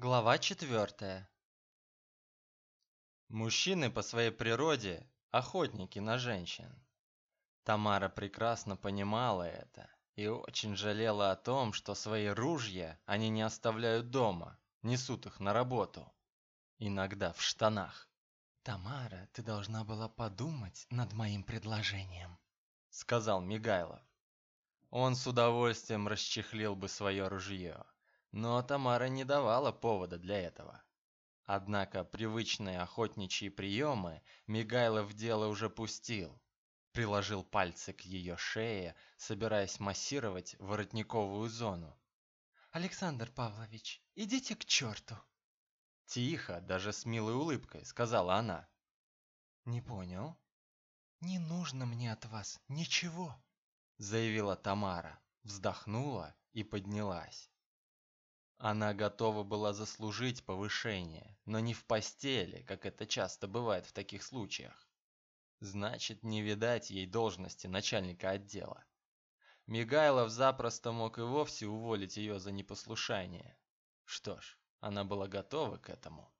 Глава четвертая. Мужчины по своей природе – охотники на женщин. Тамара прекрасно понимала это и очень жалела о том, что свои ружья они не оставляют дома, несут их на работу. Иногда в штанах. «Тамара, ты должна была подумать над моим предложением», – сказал Мигайлов. Он с удовольствием расчехлил бы свое ружье – но Тамара не давала повода для этого. Однако привычные охотничьи приемы Мигайлов в дело уже пустил. Приложил пальцы к ее шее, собираясь массировать воротниковую зону. «Александр Павлович, идите к черту!» Тихо, даже с милой улыбкой, сказала она. «Не понял?» «Не нужно мне от вас ничего», заявила Тамара, вздохнула и поднялась. Она готова была заслужить повышение, но не в постели, как это часто бывает в таких случаях. Значит, не видать ей должности начальника отдела. Мигайлов запросто мог и вовсе уволить ее за непослушание. Что ж, она была готова к этому.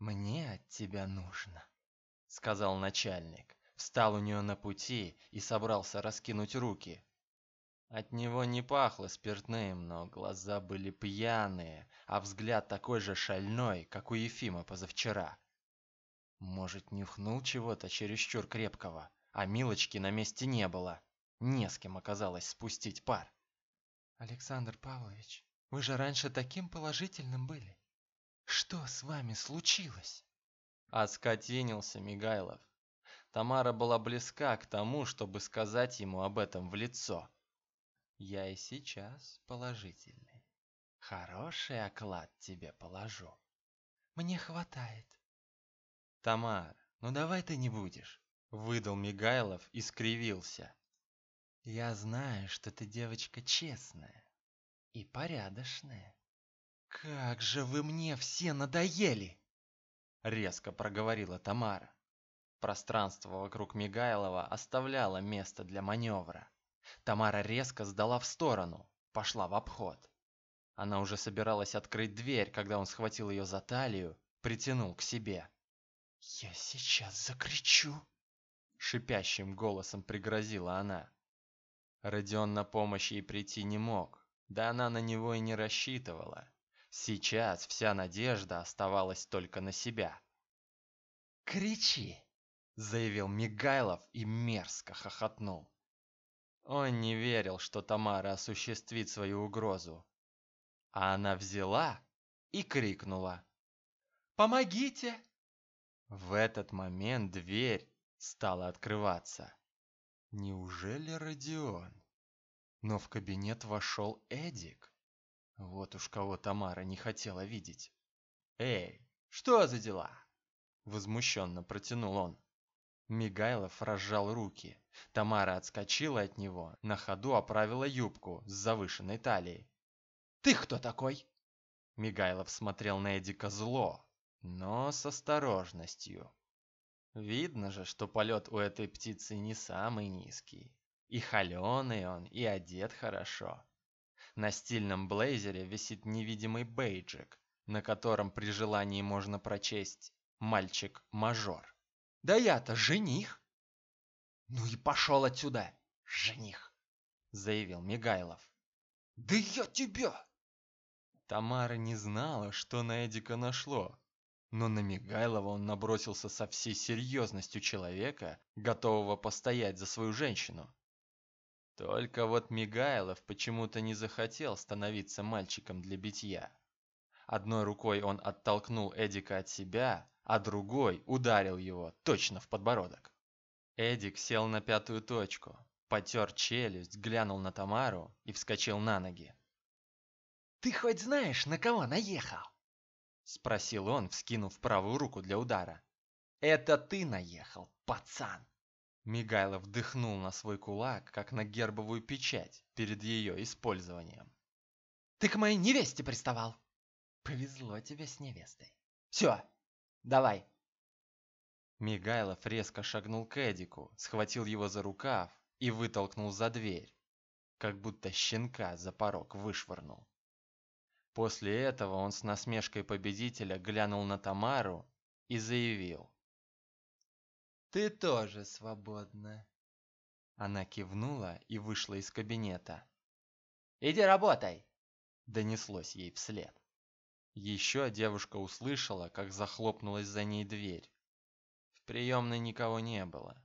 «Мне от тебя нужно», — сказал начальник. Встал у нее на пути и собрался раскинуть руки, от него не пахло спиртным, но глаза были пьяные, а взгляд такой же шальной, как у Ефима позавчера. Может, нюхнул чего-то чересчур крепкого, а Милочки на месте не было. Не с кем оказалось спустить пар. Александр Павлович, вы же раньше таким положительным были. Что с вами случилось? Оскотинился Мигайлов. Тамара была близка к тому, чтобы сказать ему об этом в лицо. Я и сейчас положительный. Хороший оклад тебе положу. Мне хватает. Тамара, ну давай ты не будешь, выдал Мигайлов и скривился. Я знаю, что ты девочка честная и порядочная. Как же вы мне все надоели, резко проговорила Тамара. Пространство вокруг Мигайлова оставляло место для маневра. Тамара резко сдала в сторону, пошла в обход. Она уже собиралась открыть дверь, когда он схватил ее за талию, притянул к себе. «Я сейчас закричу!» Шипящим голосом пригрозила она. Родион на помощь ей прийти не мог, да она на него и не рассчитывала. Сейчас вся надежда оставалась только на себя. «Кричи!» — заявил Мигайлов и мерзко хохотнул. Он не верил, что Тамара осуществит свою угрозу. А она взяла и крикнула. «Помогите!» В этот момент дверь стала открываться. Неужели Родион? Но в кабинет вошел Эдик. Вот уж кого Тамара не хотела видеть. «Эй, что за дела?» Возмущенно протянул он. Мигайлов разжал руки. Тамара отскочила от него, на ходу оправила юбку с завышенной талией. «Ты кто такой?» Мигайлов смотрел на Эдика зло, но с осторожностью. Видно же, что полет у этой птицы не самый низкий. И холеный он, и одет хорошо. На стильном блейзере висит невидимый бейджик, на котором при желании можно прочесть «Мальчик-мажор». Да я-то жених. Ну и пошел отсюда, жених, заявил Мигайлов. Да я тебя! Тамара не знала, что на Эдика нашло, но на Мигайлова он набросился со всей серьезностью человека, готового постоять за свою женщину. Только вот Мигайлов почему-то не захотел становиться мальчиком для битья. Одной рукой он оттолкнул Эдика от себя, а другой ударил его точно в подбородок. Эдик сел на пятую точку, потер челюсть, глянул на Тамару и вскочил на ноги. «Ты хоть знаешь, на кого наехал?» Спросил он, вскинув правую руку для удара. «Это ты наехал, пацан!» Мигайлов вдохнул на свой кулак, как на гербовую печать перед ее использованием. «Ты к моей невесте приставал!» «Повезло тебе с невестой. Все, Давай!» Мигайлов резко шагнул к Эдику, схватил его за рукав и вытолкнул за дверь, как будто щенка за порог вышвырнул. После этого он с насмешкой победителя глянул на Тамару и заявил. «Ты тоже свободна». Она кивнула и вышла из кабинета. «Иди работай!» – донеслось ей вслед. Еще девушка услышала, как захлопнулась за ней дверь. В приемной никого не было.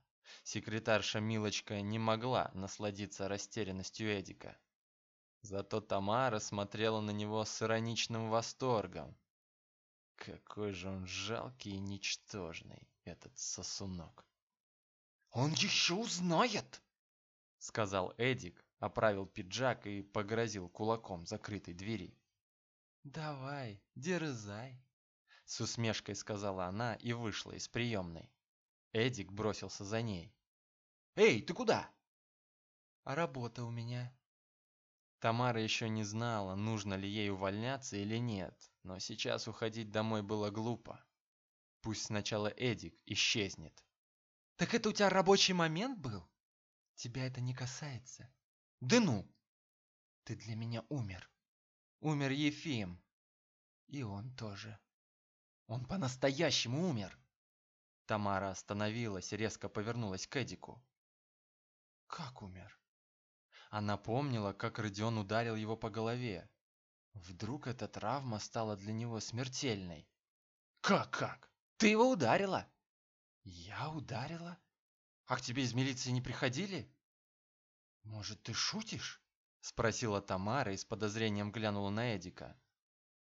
Секретарша Милочка не могла насладиться растерянностью Эдика. Зато Тамара смотрела на него с ироничным восторгом. Какой же он жалкий и ничтожный, этот сосунок. «Он еще узнает!» — сказал Эдик, оправил пиджак и погрозил кулаком закрытой двери. «Давай, дерзай!» С усмешкой сказала она и вышла из приемной. Эдик бросился за ней. «Эй, ты куда?» «А работа у меня». Тамара еще не знала, нужно ли ей увольняться или нет, но сейчас уходить домой было глупо. Пусть сначала Эдик исчезнет. «Так это у тебя рабочий момент был?» «Тебя это не касается». «Да ну!» «Ты для меня умер. Умер Ефим. И он тоже. Он по-настоящему умер. Тамара остановилась резко повернулась к Эдику. Как умер? Она помнила, как Родион ударил его по голове. Вдруг эта травма стала для него смертельной. Как, как? Ты его ударила? Я ударила? А к тебе из милиции не приходили? Может, ты шутишь? Спросила Тамара и с подозрением глянула на Эдика.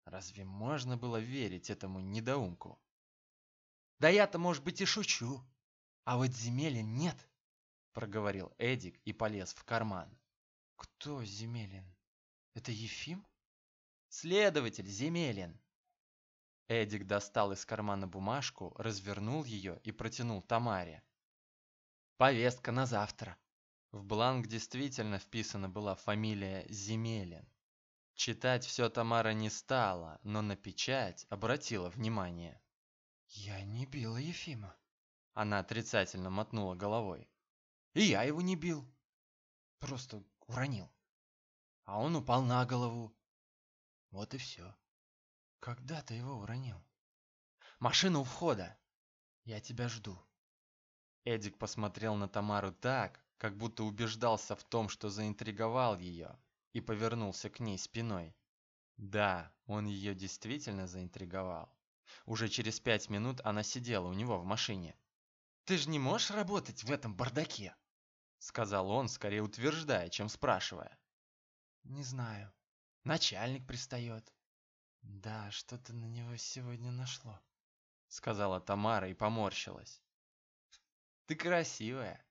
Разве можно было верить этому недоумку? Да я-то, может быть, и шучу. А вот Земелин нет, проговорил Эдик и полез в карман. Кто Земелин? Это Ефим? Следователь Земелин. Эдик достал из кармана бумажку, развернул ее и протянул Тамаре. Повестка на завтра. В бланк действительно вписана была фамилия Земелин. Читать все Тамара не стала, но на печать обратила внимание. «Я не била Ефима». Она отрицательно мотнула головой. «И я его не бил. Просто уронил. А он упал на голову. Вот и все. Когда ты его уронил?» «Машина у входа. Я тебя жду». Эдик посмотрел на Тамару так, как будто убеждался в том, что заинтриговал ее, и повернулся к ней спиной. Да, он ее действительно заинтриговал. Уже через пять минут она сидела у него в машине. «Ты же не можешь работать в этом бардаке?» Сказал он, скорее утверждая, чем спрашивая. «Не знаю. Начальник пристает». «Да, что-то на него сегодня нашло», сказала Тамара и поморщилась. «Ты красивая»,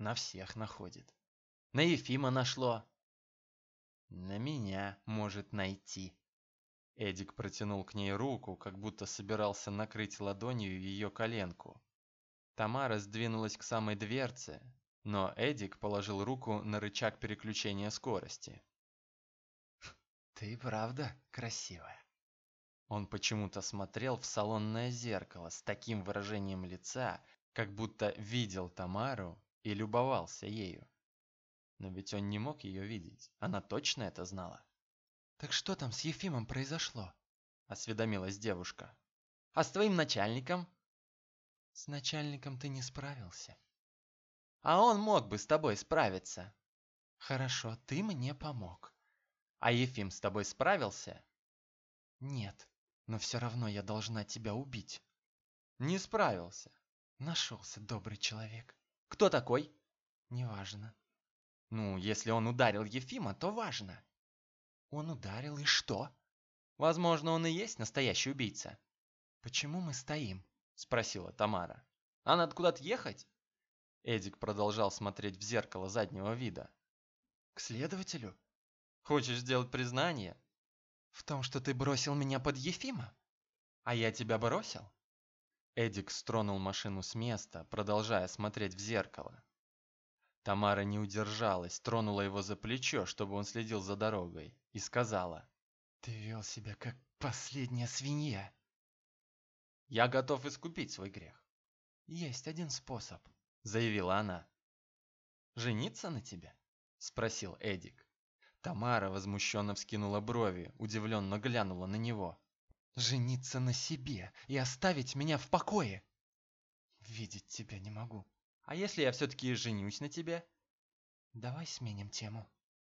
на всех находит. На Ефима нашло. На меня может найти. Эдик протянул к ней руку, как будто собирался накрыть ладонью ее коленку. Тамара сдвинулась к самой дверце, но Эдик положил руку на рычаг переключения скорости. «Ты правда красивая?» Он почему-то смотрел в салонное зеркало с таким выражением лица, как будто видел Тамару и любовался ею. Но ведь он не мог ее видеть, она точно это знала. «Так что там с Ефимом произошло?» – осведомилась девушка. «А с твоим начальником?» «С начальником ты не справился». «А он мог бы с тобой справиться». «Хорошо, ты мне помог». «А Ефим с тобой справился?» «Нет, но все равно я должна тебя убить». «Не справился». «Нашелся добрый человек». Кто такой? Неважно. Ну, если он ударил Ефима, то важно. Он ударил и что? Возможно, он и есть настоящий убийца. Почему мы стоим? Спросила Тамара. А надо куда-то ехать? Эдик продолжал смотреть в зеркало заднего вида. К следователю? Хочешь сделать признание? В том, что ты бросил меня под Ефима? А я тебя бросил? Эдик стронул машину с места, продолжая смотреть в зеркало. Тамара не удержалась, тронула его за плечо, чтобы он следил за дорогой, и сказала. «Ты вел себя как последняя свинья». «Я готов искупить свой грех». «Есть один способ», — заявила она. «Жениться на тебе?» — спросил Эдик. Тамара возмущенно вскинула брови, удивленно глянула на него. «Жениться на себе и оставить меня в покое!» «Видеть тебя не могу». «А если я все-таки женюсь на тебе?» «Давай сменим тему».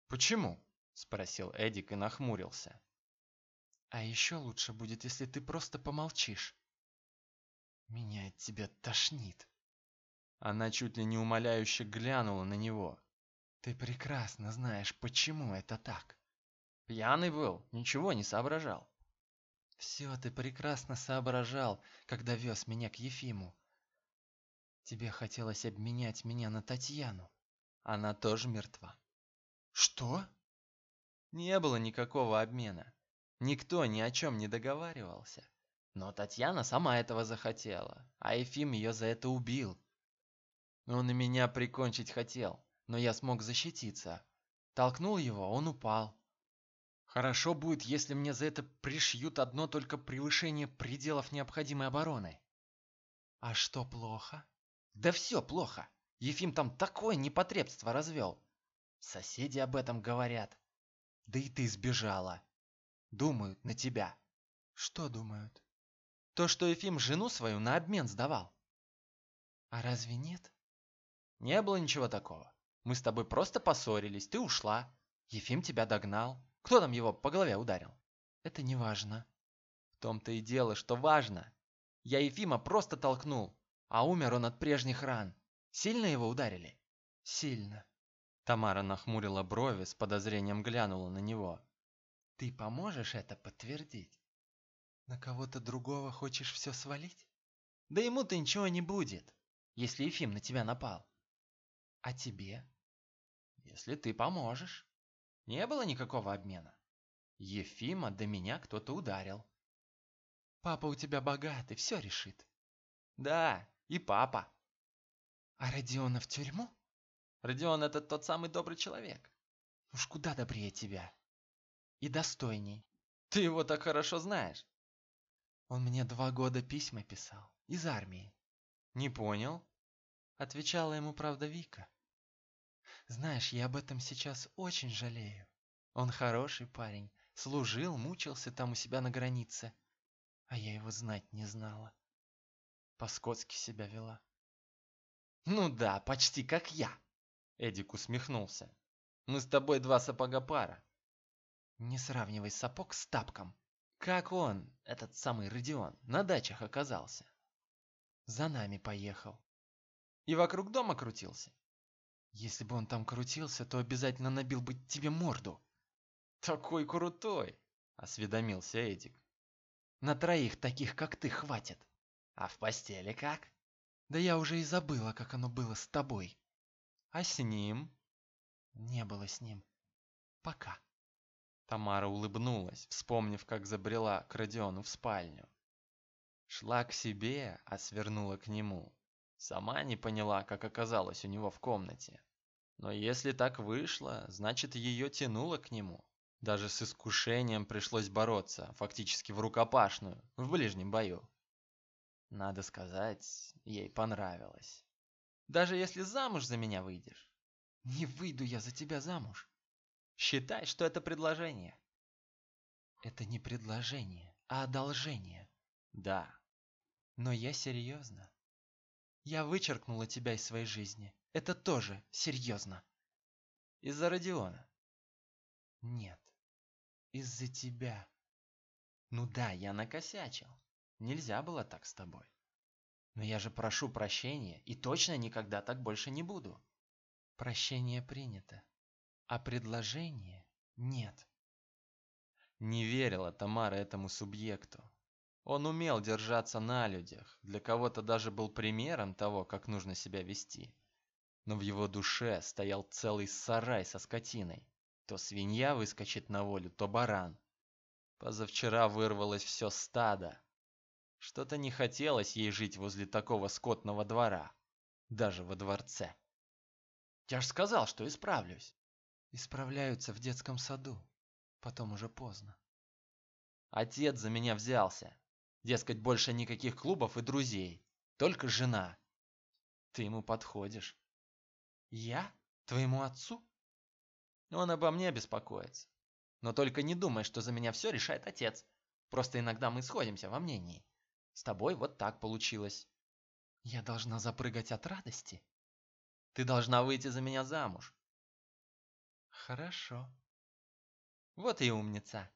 «Почему?» – спросил Эдик и нахмурился. «А еще лучше будет, если ты просто помолчишь. Меня от тебя тошнит». Она чуть ли не умоляюще глянула на него. Ты прекрасно знаешь, почему это так. Пьяный был, ничего не соображал. Все ты прекрасно соображал, когда вез меня к Ефиму. Тебе хотелось обменять меня на Татьяну. Она тоже мертва. Что? Не было никакого обмена. Никто ни о чем не договаривался. Но Татьяна сама этого захотела, а Ефим ее за это убил. Он и меня прикончить хотел но я смог защититься. Толкнул его, он упал. Хорошо будет, если мне за это пришьют одно только превышение пределов необходимой обороны. А что плохо? Да все плохо. Ефим там такое непотребство развел. Соседи об этом говорят. Да и ты сбежала. Думают на тебя. Что думают? То, что Ефим жену свою на обмен сдавал. А разве нет? Не было ничего такого. Мы с тобой просто поссорились, ты ушла. Ефим тебя догнал. Кто там его по голове ударил? Это не важно. В том-то и дело, что важно. Я Ефима просто толкнул, а умер он от прежних ран. Сильно его ударили? Сильно. Тамара нахмурила брови, с подозрением глянула на него. Ты поможешь это подтвердить? На кого-то другого хочешь все свалить? Да ему-то ничего не будет, если Ефим на тебя напал. А тебе? если ты поможешь. Не было никакого обмена. Ефима до меня кто-то ударил. Папа у тебя богатый, все решит. Да, и папа. А Родиона в тюрьму? Родион это тот самый добрый человек. Уж куда добрее тебя. И достойней. Ты его так хорошо знаешь. Он мне два года письма писал. Из армии. Не понял. Отвечала ему, правда, Вика. Знаешь, я об этом сейчас очень жалею. Он хороший парень, служил, мучился там у себя на границе. А я его знать не знала. По-скотски себя вела. Ну да, почти как я. Эдик усмехнулся. Мы с тобой два сапога пара. Не сравнивай сапог с тапком. Как он, этот самый Родион, на дачах оказался? За нами поехал. И вокруг дома крутился? Если бы он там крутился, то обязательно набил бы тебе морду. Такой крутой, осведомился Эдик. На троих таких, как ты, хватит. А в постели как? Да я уже и забыла, как оно было с тобой. А с ним? Не было с ним. Пока. Тамара улыбнулась, вспомнив, как забрела к Родиону в спальню. Шла к себе, а свернула к нему. Сама не поняла, как оказалась у него в комнате. Но если так вышло, значит ее тянуло к нему. Даже с искушением пришлось бороться, фактически в рукопашную, в ближнем бою. Надо сказать, ей понравилось. Даже если замуж за меня выйдешь. Не выйду я за тебя замуж. Считай, что это предложение. Это не предложение, а одолжение. Да. Но я серьезно. Я вычеркнула тебя из своей жизни. Это тоже серьезно. Из-за Родиона? Нет. Из-за тебя. Ну да, я накосячил. Нельзя было так с тобой. Но я же прошу прощения и точно никогда так больше не буду. Прощение принято, а предложение нет. Не верила Тамара этому субъекту. Он умел держаться на людях, для кого-то даже был примером того, как нужно себя вести но в его душе стоял целый сарай со скотиной. То свинья выскочит на волю, то баран. Позавчера вырвалось все стадо. Что-то не хотелось ей жить возле такого скотного двора, даже во дворце. Я ж сказал, что исправлюсь. Исправляются в детском саду, потом уже поздно. Отец за меня взялся. Дескать, больше никаких клубов и друзей, только жена. Ты ему подходишь. Я? Твоему отцу? Он обо мне беспокоится. Но только не думай, что за меня все решает отец. Просто иногда мы сходимся во мнении. С тобой вот так получилось. Я должна запрыгать от радости? Ты должна выйти за меня замуж. Хорошо. Вот и умница.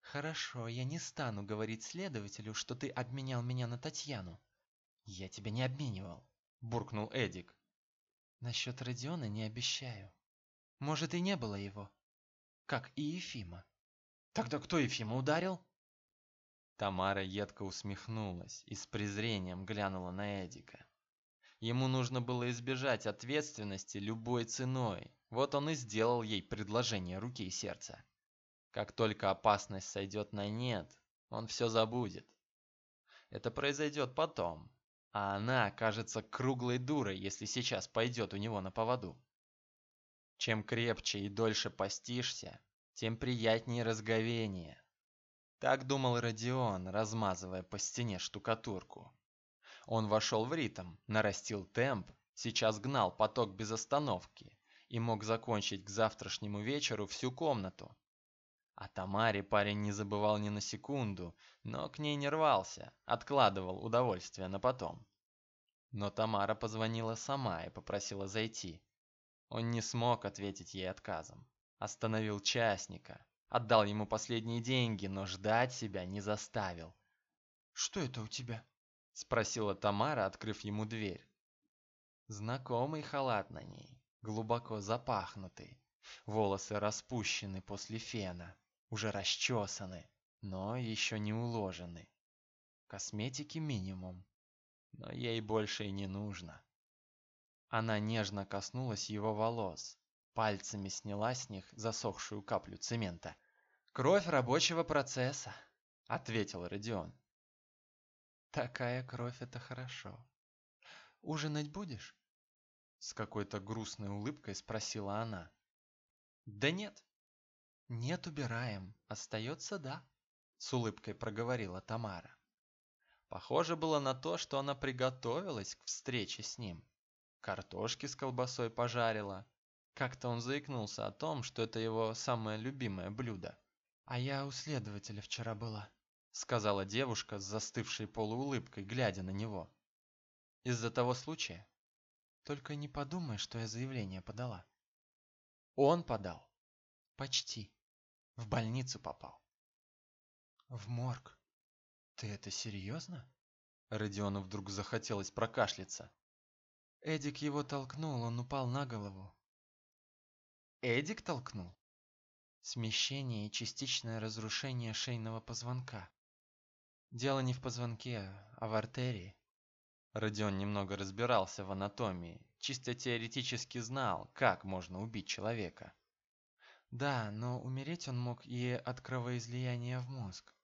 Хорошо, я не стану говорить следователю, что ты обменял меня на Татьяну. Я тебя не обменивал, буркнул Эдик. Насчет Родиона не обещаю. Может и не было его, как и Ефима. Тогда кто Ефима ударил? Тамара едко усмехнулась и с презрением глянула на Эдика. Ему нужно было избежать ответственности любой ценой. Вот он и сделал ей предложение руки и сердца. Как только опасность сойдет на нет, он все забудет. Это произойдет потом, а она окажется круглой дурой, если сейчас пойдет у него на поводу. Чем крепче и дольше постишься, тем приятнее разговение. Так думал Родион, размазывая по стене штукатурку. Он вошел в ритм, нарастил темп, сейчас гнал поток без остановки и мог закончить к завтрашнему вечеру всю комнату. О Тамаре парень не забывал ни на секунду, но к ней не рвался, откладывал удовольствие на потом. Но Тамара позвонила сама и попросила зайти. Он не смог ответить ей отказом. Остановил частника, отдал ему последние деньги, но ждать себя не заставил. «Что это у тебя?» – спросила Тамара, открыв ему дверь. Знакомый халат на ней, глубоко запахнутый. Волосы распущены после фена уже расчесаны, но еще не уложены. Косметики минимум, но ей больше и не нужно. Она нежно коснулась его волос, пальцами сняла с них засохшую каплю цемента. «Кровь рабочего процесса», — ответил Родион. «Такая кровь — это хорошо. Ужинать будешь?» С какой-то грустной улыбкой спросила она. «Да нет, «Нет, убираем. Остается да», — с улыбкой проговорила Тамара. Похоже было на то, что она приготовилась к встрече с ним. Картошки с колбасой пожарила. Как-то он заикнулся о том, что это его самое любимое блюдо. «А я у следователя вчера была», — сказала девушка с застывшей полуулыбкой, глядя на него. «Из-за того случая?» «Только не подумай, что я заявление подала». «Он подал?» «Почти. В больницу попал. В морг. Ты это серьезно? Родиону вдруг захотелось прокашляться. Эдик его толкнул, он упал на голову. Эдик толкнул? Смещение и частичное разрушение шейного позвонка. Дело не в позвонке, а в артерии. Родион немного разбирался в анатомии, чисто теоретически знал, как можно убить человека. Да, но умереть он мог и от кровоизлияния в мозг.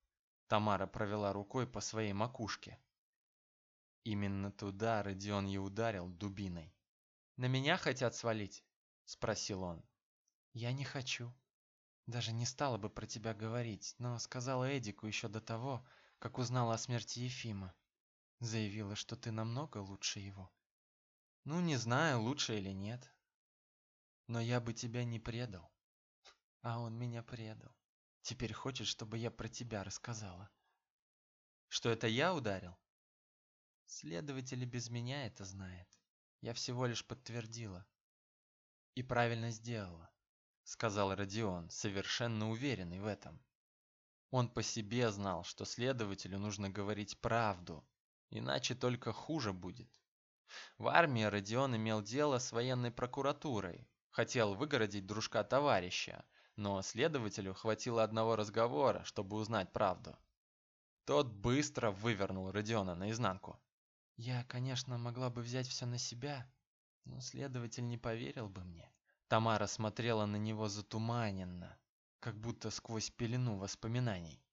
Тамара провела рукой по своей макушке. Именно туда Родион и ударил дубиной. «На меня хотят свалить?» – спросил он. «Я не хочу. Даже не стала бы про тебя говорить, но сказала Эдику еще до того, как узнала о смерти Ефима. Заявила, что ты намного лучше его. Ну, не знаю, лучше или нет. Но я бы тебя не предал. А он меня предал. Теперь хочет, чтобы я про тебя рассказала. Что это я ударил? Следователь без меня это знает. Я всего лишь подтвердила. И правильно сделала, сказал Родион, совершенно уверенный в этом. Он по себе знал, что следователю нужно говорить правду, иначе только хуже будет. В армии Родион имел дело с военной прокуратурой, хотел выгородить дружка товарища, но следователю хватило одного разговора, чтобы узнать правду. Тот быстро вывернул Родиона наизнанку. Я, конечно, могла бы взять все на себя, но следователь не поверил бы мне. Тамара смотрела на него затуманенно, как будто сквозь пелену воспоминаний.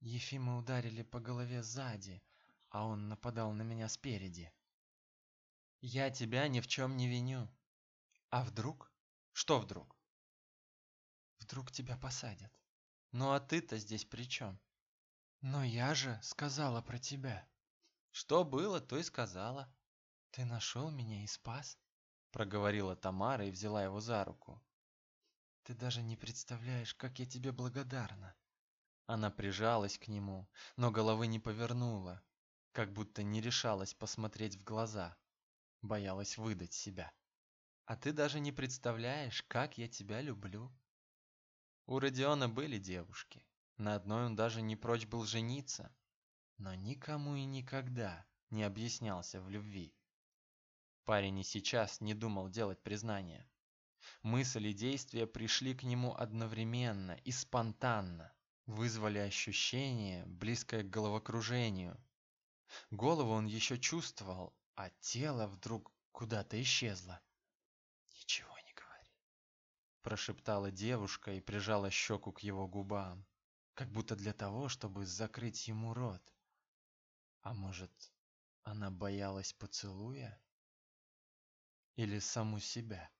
Ефима ударили по голове сзади, а он нападал на меня спереди. Я тебя ни в чем не виню. А вдруг? Что вдруг? Вдруг тебя посадят. Ну а ты-то здесь при чем? Но я же сказала про тебя. Что было, то и сказала. Ты нашел меня и спас, проговорила Тамара и взяла его за руку. Ты даже не представляешь, как я тебе благодарна. Она прижалась к нему, но головы не повернула, как будто не решалась посмотреть в глаза, боялась выдать себя. А ты даже не представляешь, как я тебя люблю. У Родиона были девушки. На одной он даже не прочь был жениться, но никому и никогда не объяснялся в любви. Парень и сейчас не думал делать признание. Мысли и действия пришли к нему одновременно и спонтанно, вызвали ощущение, близкое к головокружению. Голову он еще чувствовал, а тело вдруг куда-то исчезло. Прошептала девушка и прижала щеку к его губам, как будто для того, чтобы закрыть ему рот. А может, она боялась поцелуя? Или саму себя?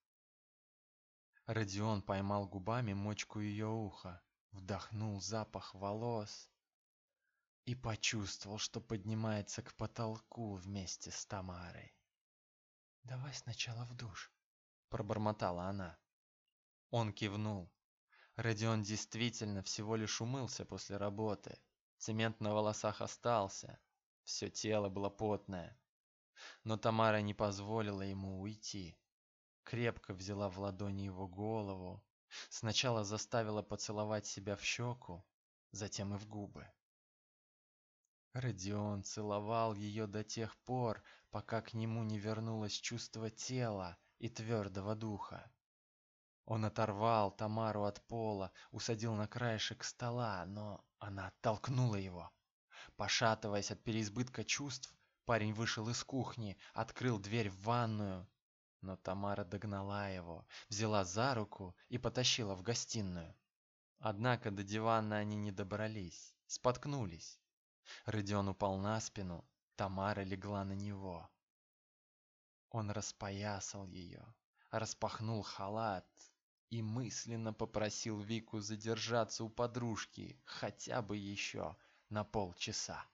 Родион поймал губами мочку ее уха, вдохнул запах волос и почувствовал, что поднимается к потолку вместе с Тамарой. «Давай сначала в душ», — пробормотала она. Он кивнул. Родион действительно всего лишь умылся после работы. Цемент на волосах остался. Все тело было потное. Но Тамара не позволила ему уйти крепко взяла в ладони его голову, сначала заставила поцеловать себя в щеку, затем и в губы. Родион целовал ее до тех пор, пока к нему не вернулось чувство тела и твердого духа. Он оторвал Тамару от пола, усадил на краешек стола, но она оттолкнула его. Пошатываясь от переизбытка чувств, парень вышел из кухни, открыл дверь в ванную, но Тамара догнала его, взяла за руку и потащила в гостиную. Однако до дивана они не добрались, споткнулись. Родион упал на спину, Тамара легла на него. Он распоясал ее, распахнул халат и мысленно попросил Вику задержаться у подружки хотя бы еще на полчаса.